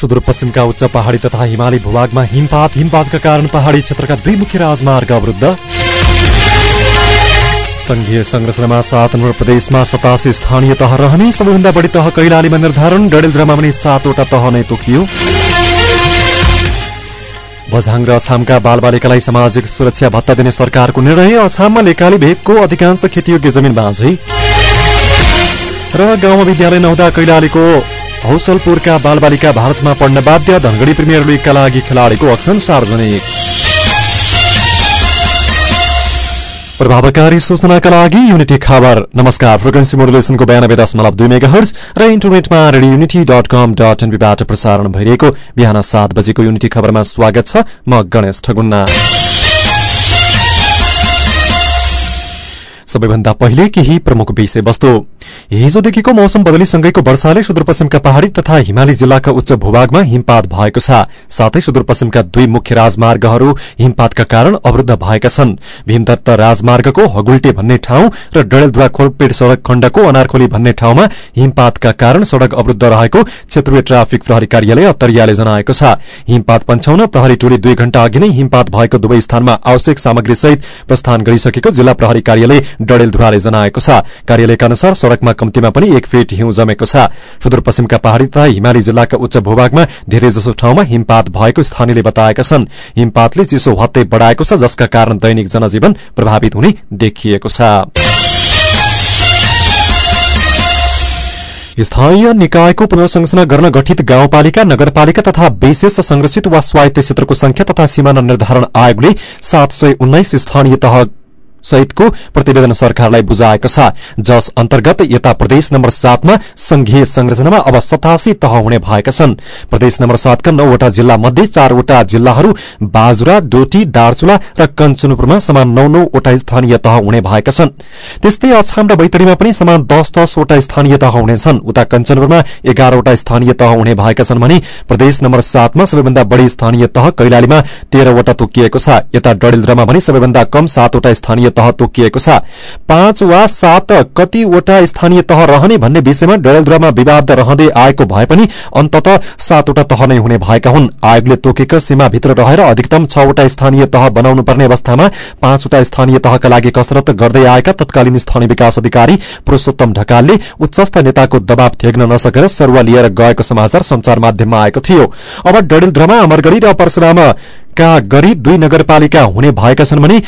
सुदूरपश्चिमका उच्च पहाड़ी तथा हिमाली भूभागमा हिमपात। हिमपातका कारण पहाड़ी क्षेत्रका दुई मुख्य राजमार्ग अवरुद्ध। संघीय संरचनामा सात नम्बर प्रदेशमा सतासी स्थानीय तह रहने सबैभन्दा बढी तह कैलालीमा निर्धारण डडेलधुरामा पनि सातवटा तह नै तोकियो। बझाङ र अछामका बालबालिकालाई सामाजिक सुरक्षा भत्ता दिने सरकारको निर्णय अछाममा लेकाली भेगको अधिकांश खेतीयोग्य जमिन बाँझै। र गाउँमा विद्यालय नहुँदा कैलालीको हौसलपुरका बालबालिका भारतमा पढ्न बाध्य धनगढ़ी प्रिमियर लिगका लागि खेलाड़ीको अक्सन सार्वजनिक। प्रभावकारी सूचनाका लागि युनिटी खबर। नमस्कार फ्रिक्वेन्सी मोडुलेसनको बयानब्बे दशमलव दुई मेगा हर्ज र इन्टरनेटमा radio Unity dot com dot एनबीबाट प्रसारण भइरहेको बिहान सात बजेको युनिटी खबरमा स्वागत छ म गणेश ठगुन्ना। सबैभन्दा पहिले केही प्रमुख विषयवस्तु। हिजोदेखिको मौसम बदलीसँगैको वर्षाले सुदूरपश्चिमका पहाड़ी तथा हिमाली जिल्लाका उच्च भूभागमा हिमपात भएको छ। साथै सुदूरपश्चिमका दुई मुख्य राजमार्गहरू हिमपातका कारण अवरूद्ध भएका छन्। भीमदत्त राजमार्गको हगुल्टे भन्ने ठाउँ र डडेलधुवा खोलपेट सड़क खण्डको अनारखोली भन्ने ठाउँमा हिमपातका कारण सड़क अवरूद्ध रहेको क्षेत्रीय ट्राफिक प्रहरी कार्यालय अत्तरियाले जनाएको छ। हिमपात पन्छाउन प्रहरी टोली दुई घण्टा अघि नै हिमपात भएको दुवै स्थानमा आवश्यक सामग्री सहित प्रस्थान गरिसकेको जिल्ला प्रहरी कार्यालय डडेलधुराले जनाएको छ। कार्यालयका अनुसार सड़कमा कम्तीमा पनि एक फिट हिउँ जमेको छ। सुदूरपश्चिमका पहाड़ी तथा हिमाली जिल्लाका उच्च भूभागमा धेरैजसो ठाउँमा हिमपात भएको स्थानीयले बताएका छन्। हिमपातले चिसो हत्तै बढ़ाएको छ जसका कारण दैनिक जनजीवन प्रभावित हुने देखिएको छ। स्थानीय निकायको पुनर्संरचना गर्न गठित गाउँपालिका नगरपालिका तथा विशेष संरक्षित वा स्वायत्त क्षेत्रको संख्या तथा सीमाना निर्धारण आयोगले सात सय उन्नाइस स्थानीय तह सहितको प्रतिवेदन सरकारलाई बुझाएको छ। जस अन्तर्गत यता प्रदेश नम्बर सातमा संघीय संरचनामा अब सतासी तह हुने भएका छन्। प्रदेश नम्बर सातका नौवटा जिल्ला मध्ये चारवटा जिल्लाहरू बाजुरा डोटी दार्चुला र कञ्चनपुरमा समान नौ नौवटा स्थानीय तह हुने भएका छन्। त्यस्तै अछाम र बैतडीमा पनि समान दस दसवटा स्थानीय तह हुनेछन् उता कञ्चनपुरमा एघारवटा स्थानीय तह हुने भएका छन् भने प्रदेश नम्बर सातमा सबैभन्दा बढ़ी स्थानीय तह कैलालीमा तेह्रवटा तोकिएको छ। यता डडेलधुरामा भने सबैभन्दा कम सातवटा स्थानीय स्थानीय तह तोकिएको छ। पाँच वा सात कतिवटा स्थानीय तह रहने भन्ने विषयमा डडेलधुरामा विवाद रहँदै आएको भए पनि अन्तत सातवटा तह नै हुने भएका हुन्। आयोगले तोकेको सीमाभित्र रहेर अधिकतम छवटा स्थानीय तह बनाउनु पर्ने अवस्थामा पाँचवटा स्थानीय तहका लागि कसरत गर्दै आएका तत्कालीन स्थानीय विकास अधिकारी पुरूषोत्तम ढकालले उच्चस्थ नेताको दबाव थेग्न नसकेर सरुवा लिएर गएको समाचार संचार माध्यममा आएको थियो। अब डडेलधुरामा अमरगढ़ी र परशुरामका गरी दुई नगरपालिका हुने भएका छन् भने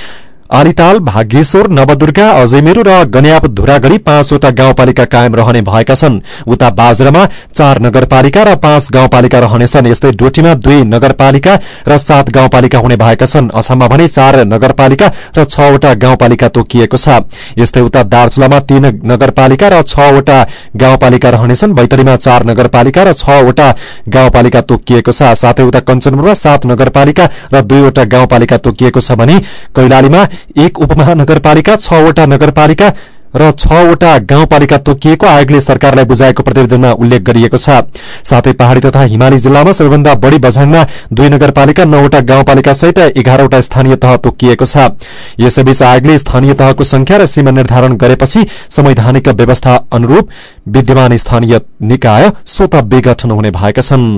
आलिताल भाग्येश्वर नवदुर्गा अजयमेरू र गन्याप धुरागढ़ी पाँचवटा गाउँपालिका कायम रहने भएका छन्। उता बाजरामा चार नगरपालिका र पाँच गाउँपालिका रहनेछन्। यस्तै डोटीमा दुई नगरपालिका र सात गाउँपालिका हुने भएका छन्। असममा भने चार नगरपालिका र छवटा गाउँपालिका तोकिएको छ। यस्तै उता दार्चुलामा तीन नगरपालिका र छवटा गाउँपालिका रहनेछन्। बैतडीमा चार नगरपालिका र छवटा गाउँपालिका तोकिएको छ। साथै उता कञ्चनपुरमा सात नगरपालिका र दुईवटा गाउँपालिका तोकिएको छ भने कैलालीमा एक उपमहानगरपालिका छवटा नगरपालिका र छवटा गाउँपालिका तोकिएको आयोगले सरकारलाई बुझाएको प्रतिवेदनमा उल्लेख गरिएको छ। साथै पहाड़ी तथा हिमाली जिल्लामा सबैभन्दा बढ़ी बझाङमा दुई नगरपालिका नौवटा गाउँपालिका सहित एघारवटा स्थानीय तह तोकिएको छ। यसैबीच आयोगले स्थानीय तहको संख्या र सीमा निर्धारण गरेपछि संवैधानिक व्यवस्था अनुरूप विद्यमान स्थानीय निकाय स्वत विघटन हुने भएका छन्।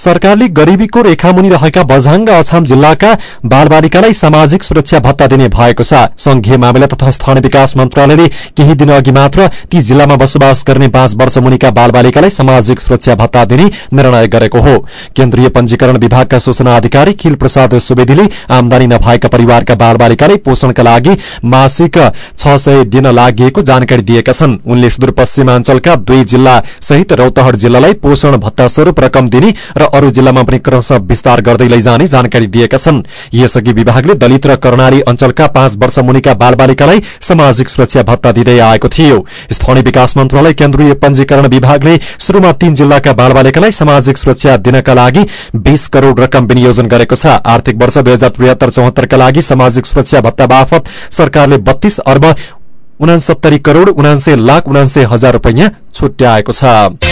सरकारले गरीबीको रेखामुनि रहेका बझाङ र अछाम जिल्लाका बालबालिकालाई सामाजिक सुरक्षा भत्ता दिने भएको छ। संघीय मामिला तथा स्थानीय विकास मन्त्रालयले केही दिन अघि मात्र ती जिल्लामा बसोबास गर्ने पाँच वर्ष मुनिका बालबालिकालाई सामाजिक सुरक्षा भत्ता दिने निर्णय गरेको हो। केन्द्रीय पंजीकरण विभागका सूचना अधिकारी खिल प्रसाद सुवेदीले आमदानी नभएका परिवारका बालबालिकालाई पोषणका लागि मासिक छ दिन लागि जानकारी दिएका छन्। उनले सुदूरपश्चिमाञ्चलका दुई जिल्ला सहित रौतहट जिल्लालाई पोषण भत्ता स्वरूप रकम दिने र अरू जिल्लामा पनि क्रमशः विस्तार गर्दै लैजाने जानकारी दिएका छन्। यसअघि विभागले दलित र कर्णाली अञ्चलका पाँच वर्ष मुनिका बालबालिकालाई सामाजिक सुरक्षा भत्ता दिँदै आएको थियो। स्थानीय विकास मन्त्रालय केन्द्रीय पंजीकरण विभागले शुरूमा तीन जिल्लाका बालबालिकालाई सामाजिक सुरक्षा दिनका लागि बीस करोड़ रकम विनियोजन गरेको छ। आर्थिक वर्ष दुई हजार त्रिहत्तर चौहत्तरका लागि सामाजिक सुरक्षा भत्ता बापत सरकारले बत्तीस अर्ब उनासत्तरी करोड़ उनासे लाख उनासे हजार रूपियाँ छुट्याएको छ।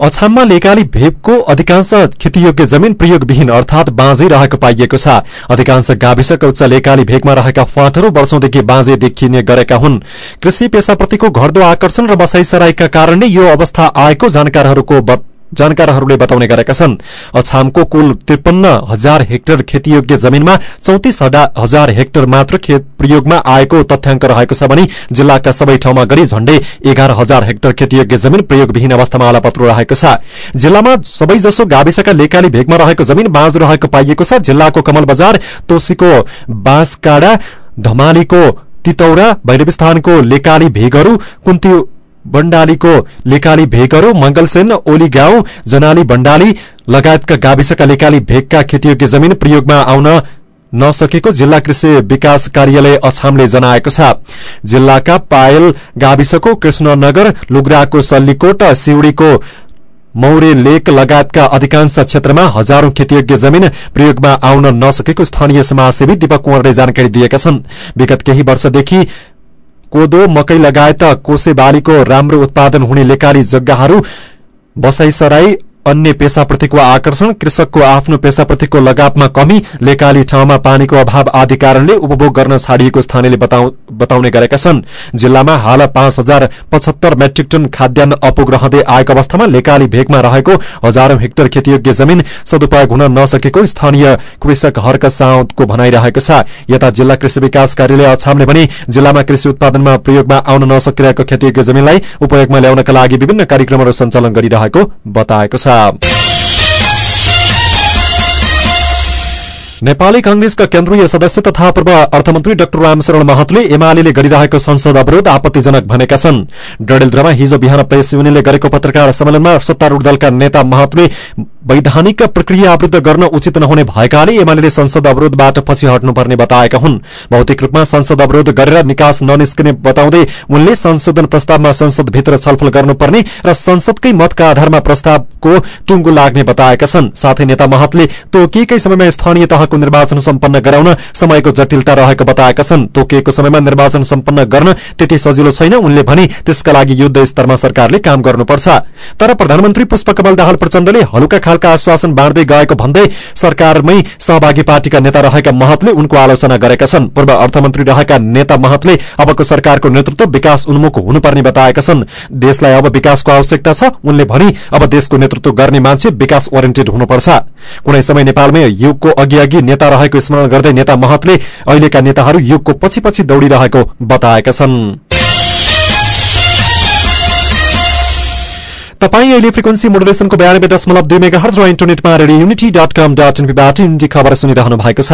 अछाममा लेकाली भेगको अधिकांश खेतीयोग्य जमिन प्रयोगविहीन अर्थात बाँझै रहेको पाइएको छ। अधिकांश गाविसका उच्च लेकाली भेगमा रहेका फाँटहरू वर्षौंदेखि बाँझै देखिने गरेका हुन्। कृषि पेसाप्रतिको घट्दो आकर्षण र बसाई सराईका कारण नै यो अवस्था आएको जानकारहरूको जानकारहरूले बताउने गरेका छन्। अछामको कुल त्रिपन्न हजार हेक्टर खेतीयोग्य जमीनमा चौतिस हजार हेक्टर मात्र प्रयोगमा आएको तथ्याङ्क रहेको छ भने जिल्लाका सबै ठाउँमा गरी झण्डै एघार हजार हेक्टर खेतीयोग्य जमीन प्रयोगविहीन अवस्थामा अलपत्रो रहेको छ। जिल्लामा सबैजसो गाविसका लेकाली भेगमा रहेको जमीन बाँझो रहेको पाइएको छ। जिल्लाको कमल बजार तोसीको बाँसकाडा धमालीको तितौरा भैरवस्थानको लेकाली भेगहरू कुन्ती बण्डालीको लेकाली भेगहरू मंगलसेन ओली गाउँ जनाली बण्डाली लगायतका गाविसका लेकाली भेगका खेतीयोग्य जमीन प्रयोगमा आउन नसकेको जिल्ला कृषि विकास कार्यालय अछामले जनाएको छ। जिल्लाका पायल गाविसको कृष्णनगर लुग्राको सल्लीकोट सिउडीको मौरे लेक लगायतका अधिकांश क्षेत्रमा हजारौं खेतीयोग्य जमीन प्रयोगमा आउन नसकेको स्थानीय समाजसेवी दीपक कुंवरले जानकारी दिएका छन्। विगत केही वर्षदेखि कोदो मकै लगायत कोसे बालीको राम्रो उत्पादन हुने लेकाली जग्गाहरू बसाईसराई अन्य पेसाप्रतिको आकर्षण कृषकको आफ्नो पेसाप्रतिको लगावमा कमी लेकाली ठाउँमा पानीको अभाव आदि कारणले उपभोग गर्न छाडिएको स्थानीयले बताउने गरेका छन्। जिल्लामा हाल पाँच हजार पचहत्तर मेट्रिक टन खाद्यान्न अपुग रहँदै आएको अवस्थामा लेकाली भेगमा रहेको हजारौं हेक्टर खेतीयोग्य जमीन सदुपयोग हुन नसकेको स्थानीय कृषक हर्क साउदको भनाइरहेको छ। यता जिल्ला कृषि विकास कार्यालय अछामले पनि जिल्लामा कृषि उत्पादनमा प्रयोगमा आउन नसकिरहेको खेतीयोग्य जमीनलाई उपयोगमा ल्याउनका लागि विभिन्न कार्यक्रमहरू सञ्चालन गरिरहेको बताएको छ। a नेपाली कंग्रेसका केन्द्रीय सदस्य तथा पूर्व अर्थमन्त्री डाक्टर रामशरण महतले एमाले गरिरहेको संसद अवरोध आपत्तिजनक भनेका छन्। डडेलधुरामा हिजो बिहान प्रेस युनियनले गरेको पत्रकार सम्मेलनमा सत्तारूढ़ दलका नेता महतले वैधानिक प्रक्रिया अवरूद्ध गर्न उचित नहुने भएकाले एमाले संसद अवरोधबाट पछि हट्नुपर्ने बताएका हुन्। भौतिक रूपमा संसद अवरोध गरेर निकास ननिस्कने बताउँदै उनले संशोधन प्रस्तावमा संसदभित्र छलफल गर्नुपर्ने र संसदकै मतका आधारमा प्रस्तावको टुङ्गो लाग्ने बताएका छन्। साथै नेता महतले तोकिएकै समयमा स्थानीय तहको निर्वाचन सम्पन्न गराउन समयको जटिलता रहेको बताएका छन्। तोकिएको समयमा निर्वाचन सम्पन्न गर्न त्यति सजिलो छैन उनले भने त्यसका लागि युद्ध स्तरमा सरकारले काम गर्नुपर्छ। तर प्रधानमन्त्री पुष्पकमल दाहाल प्रचण्डले हलुका खालका आश्वासन बाँड्दै गएको भन्दै सरकारमै सहभागी पार्टीका नेता रहेका महतले उनको आलोचना गरेका छन्। पूर्व अर्थमन्त्री रहेका नेता महतले अबको सरकारको नेतृत्व विकास उन्मुख हुनुपर्ने बताएका छन्। देशलाई अब विकासको आवश्यकता छ उनले भनी अब देशको नेतृत्व गर्ने मान्छे विकास ओरिएन्टेड हुनुपर्छ। कुनै समय नेपालमै युगको अघि अघि नेता रहेको स्मरण गर्दै नेता महतले अहिलेका नेताहरू युगको पछि पछि दौड़िरहेको बताएका छन्। तपाईँ अहिले फ्रिक्वेन्सी मोडुलेसनको बयानब्बे दशमलव दुई मेगा हर्ज इन्टरनेटमा radio unity dot com dot खबर सुनिरहनु भएको छ।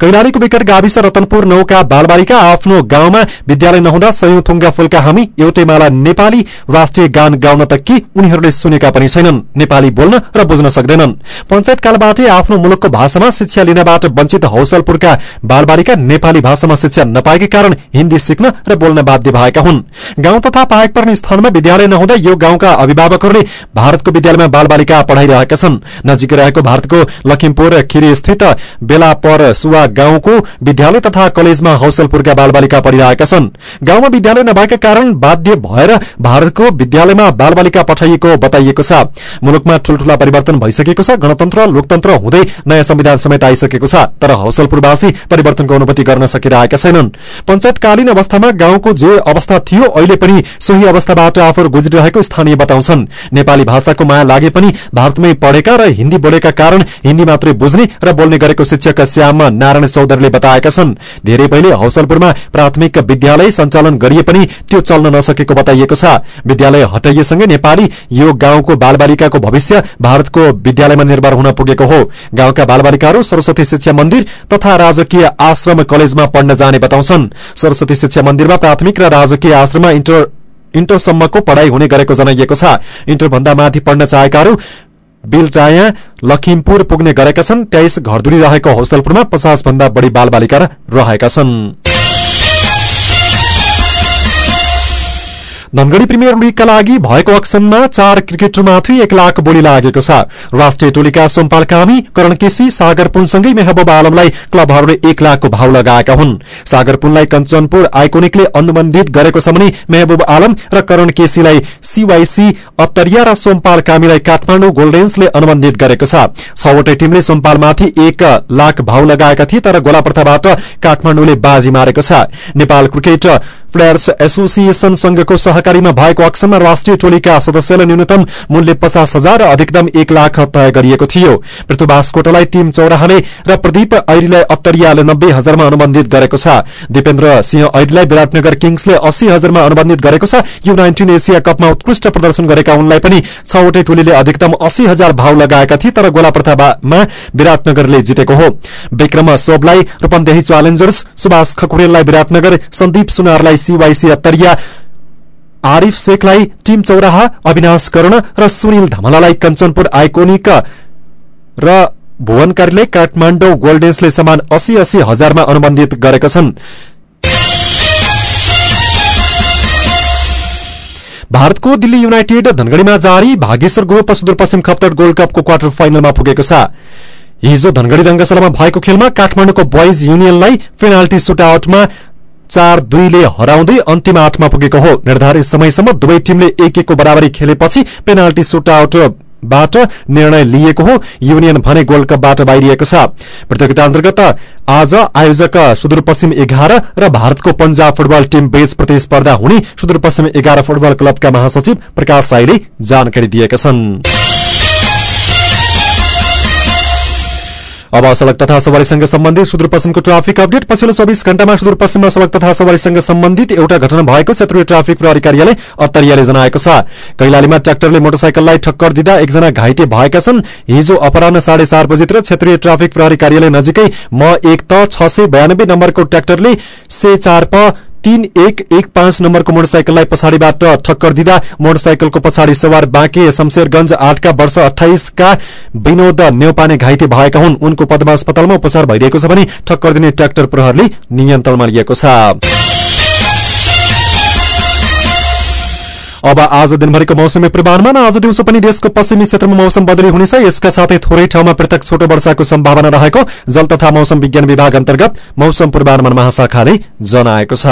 कैलालीको विकट गाविस रतनपुर नौका बालबालिका आफ्नो गाउँमा विद्यालय नहुँदा सयौं थुङ्गा फुल्का हामी एउटै माला नेपाली राष्ट्रिय गान गाउन त कि उनीहरूले सुनेका पनि छैनन्। नेपाली बोल्न र बुझ्न सक्दैनन्। पञ्चायत कालबाटै आफ्नो मुलुकको भाषामा शिक्षा लिनबाट वञ्चित हौसलपुरका बालबालिका नेपाली भाषामा शिक्षा नपाएकै कारण हिन्दी सिक्न र बोल्न बाध्य भएका हुन्। गाउँ तथा पाएक पर्ने स्थानमा विद्यालय नहुँदा यो गाउँका अभिभावक अभिभावकहरूले भारतको विद्यालयमा बालबालिका पढ़ाइरहेका छन्। नजिकै रहेको भारतको लखिमपुर खिरी स्थित बेलापर सुवा गाउँको विद्यालय तथा कलेजमा हौसलपुरका बालबालिका पढ़िरहेका छन्। गाउँमा विद्यालय नभएका कारण बाध्य भएर भारतको विद्यालयमा बालबालिका पठाइएको बताइएको छ। मुलुकमा ठूल्ठूला परिवर्तन भइसकेको छ गणतन्त्र लोकतन्त्र हुँदै नयाँ संविधान समेत आइसकेको छ तर हौसलपुरवासी परिवर्तनको अनुभूति गर्न सकिरहेका छैनन्। पञ्चायतकालीन अवस्थामा गाउँको जे अवस्था थियो अहिले पनि सोही अवस्थाबाट आफू गुज्रिरहेको स्थानीय बताउँछन्। नेपाली भाषाको माया लागे पनि भारतमै पढेका र हिन्दी बोलेका कारण हिन्दी मात्रै बुझ्ने र बोल्ने गरेको शिक्षक श्याम नारायण चौधरीले बताएका छन्। धेरै पहिले हौसलपुरमा प्राथमिक विद्यालय सञ्चालन गरिए पनि त्यो चल्न नसकेको बताइएको छ। विद्यालय हटाइएसँगै नेपाली यो गाउँको बालबालिकाको भविष्य भारतको विद्यालयमा निर्भर हुन पुगेको हो। गाउँका बालबालिकाहरू सरस्वती शिक्षा मन्दिर तथा राजकीय आश्रम कलेजमा पढ्न जाने बताउँछन्। सरस्वती शिक्षा मन्दिरमा प्राथमिक र राजकीय आश्रममा इन्टर इन्टरसम्मको पढ़ाई हुने गरेको जनाइएको छ। इन्टरभन्दा माथि पढ्न चाहेकाहरू बिलटाया लखिमपुर पुग्ने गरेका छन्। तेइस घरधुरी रहेको हौसलपुरमा पचास भन्दा बढ़ी बालबालिका रहेका छन्। धनगढ़ी प्रिमियर लीगका लागि भएको अक्सनमा चार क्रिकेटरमाथि एक लाख बोली लागेको छ। राष्ट्रिय टोलीका सोमपाल कामी करण केसी सागर पुनसँगै मेहबूब आलमलाई क्लबहरूले एक लाखको भाव लगाएका हुन्। सागर पुनलाई कञ्चनपुर आइकोनिकले अनुबन्धित गरेको छ भने मेहबूब आलम र करण केसीलाई सीवाईसी अत्तरिया र सोमपाल कामीलाई काठमाडौँ गोल्डेन्सले अनुबन्धित गरेको छवटै टीमले सोमपालमाथि एक लाख भाव लगाएका थिए तर गोलाप्रथाबाट काठमाडौँले बाजी मारेको छ। नेपाल क्रिकेट प्लेयर्स एसोसिएशन संघको सहकारीमा भएको अक्सनमा राष्ट्रिय टोलीका सदस्यलाई न्यूनतम मूल्य पचास हजार र अधिकतम एक लाख तय गरिएको थियो। पृथ्वीबास कोटालाई टीम चौराहाले र प्रदीप ऐरीलाई अत्तरियाले नब्बे हजारमा अनुबन्धित गरेको छ। दिपेन्द्र सिंह ऐरीलाई विराटनगर किङ्सले अस्सी हजारमा अनुबन्धित गरेको छ। यू नाइन्टिन एसिया कपमा उत्कृष्ट प्रदर्शन गरेका उनलाई पनि छवटै टोलीले अधिकतम अस्सी हजार भाव लगाएका थिए तर गोला प्रथामा विराटनगरले जितेको हो। विक्रम सोबलाई रूपन्देही च्यालेन्जर्स सुभाष खकुरेललाई विराटनगर सन्दीप सुनारलाई सीवाईसी अत्तरिया आरिफ शेखलाई टीम चौराहा अविनाश कर्ण र सुनिल धमलालाई कञ्चनपुर आइकोनिक र भुवनकारीले काठमाडौँ गोल्डेन्सले समान अस्सी अस्सी हजारमा अनुबन्धित गरेका छन्। भारतको दिल्ली युनाइटेड धनगढ़ीमा जारी भागेश्वर गोप सुदूरपश्चिम खप्तर गोल्ड कपको क्वार्टर फाइनलमा पुगेको छ। हिजो धनगढ़ी रंगशालामा भएको खेलमा काठमाडौँको बोइज युनियनलाई पेनाल्टी सुटआउटमा चार दुईले हराउँदै अन्तिम आठमा पुगेको हो। निर्धारित समयसम्म दुवै टीमले एक एकको बराबरी खेलेपछि पेनाल्टी सुटआउट बाट निर्णय लिएको हो। युनियन भने गोल्ड कपबाट बाहिरिएको छ। प्रतियोगिता अन्तर्गत आज आयोजक सुदूरपश्चिम एघार र भारतको पंजाब फुटबल टीम बीच प्रतिस्पर्धा हुने सुदूरपश्चिम एघार फुटबल क्लबका महासचिव प्रकाश साईले जानकारी दिएका छन्। अब सड़क तथा सवारीसँग सम्बन्धित सुदूरपश्चिमको ट्राफिक अपडेट। पछिल्लो चौबिस घण्टामा सुदूरपश्चिममा सड़क तथा सवारीसँग सम्बन्धित एउटा घटना भएको क्षेत्रीय ट्राफिक प्रहरी कार्यालय अत्तरियाले जनाएको छ। कैलालीमा ट्राक्टरले मोटरसाइकललाई ठक्कर दिँदा एकजना घाइते भएका छन्। हिजो अपराह साढे चार बजीतिर क्षेत्रीय ट्राफिक प्रहरी कार्यालय नजिकै म एक त छ सय बयानब्बे नम्बरको ट्राक्टरले से चार तीन एक एक पाँच नम्बरको मोटरसाइकललाई पछाडिबाट ठक्कर दिँदा मोटरसाइकलको पछाडि सवार बाँके शमशेरगंज आठका वर्ष अठाइसका विनोद नेौपाने घाइते भएका हुन्। उनको पद्मा अस्पतालमा उपचार भइरहेको छ भने ठक्कर दिने ट्राक्टर प्रहरले नियन्त्रणमा लिएको छ। अब आज दिनभरिको मौसमी पूर्वानुमान। आज दिउँसो पनि देशको पश्चिमी क्षेत्रमा मौसम बदली हुनेछ। यसका साथै थोरै ठाउँमा पृथक छोटो वर्षाको सम्भावना रहेको जल तथा मौसम विज्ञान विभाग अन्तर्गत मौसम पूर्वानुमान महाशाखाले जनाएको छ।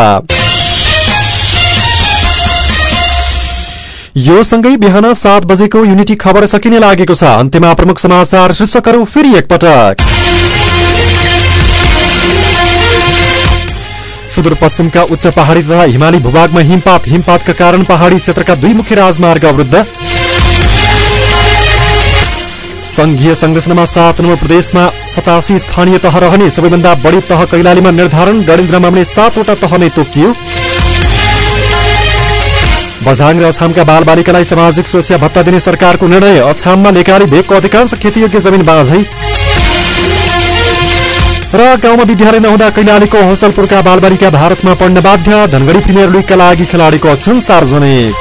यो सँगै बिहान सात बजेको युनिटी खबर सकिने लागेको छ। अन्त्यमा प्रमुख समाचार शीर्षकहरू फेरि एकपटक। सुदूरपश्चिमका उच्च पहाड़ी तथा हिमाली भूभागमा हिमपात हिमपातका कारण पहाड़ी क्षेत्रका दुई मुख्य राजमार्ग अवरुद्ध। संघीय संरचनामा सात प्रदेशमा सतासी स्थानीय तह रहने सबैभन्दा बढ़ी तह कैलालीमा निर्धारण डडेन्द्रमा भने सातवटा तह नै तोकियो। बझाङ र अछामका बाल बालिकालाई सामाजिक सुरक्षा भत्ता दिने सरकारको निर्णय। अछाममा लेकाली भेगको अधिकांश खेतीयोग्य जमिन बाँझै। र गाउँमा विद्यालय नहुँदा कैलालीको हौसलपुरका बालबालिका भारतमा पढ्न बाध्य। धनगढ़ी प्रिमियर लिगका लागि खेलाड़ीको अक्षण सार्वजनिक।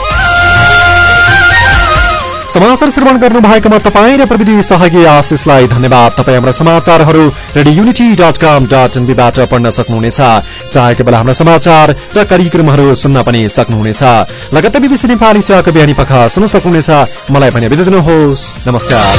समाचार श्रवण गर्नु भएकोमा तपाईँ र प्रविधि सहयोगी आशिषलाई धन्यवाद। तपाईँ हाम्रा समाचारहरू radio Unity dot com dot एनबीबाट पढ्न सक्नुहुनेछ। चाहेको बेला हाम्रा समाचार र कार्यक्रमहरू सुन्न पनि सक्नुहुनेछ। लगत्तै बिबिसी नेपाली सेवाको बिहानी पख सुन्न सक्नुहुनेछ। मलाई पनि बिदा दिनुहोस् नमस्कार।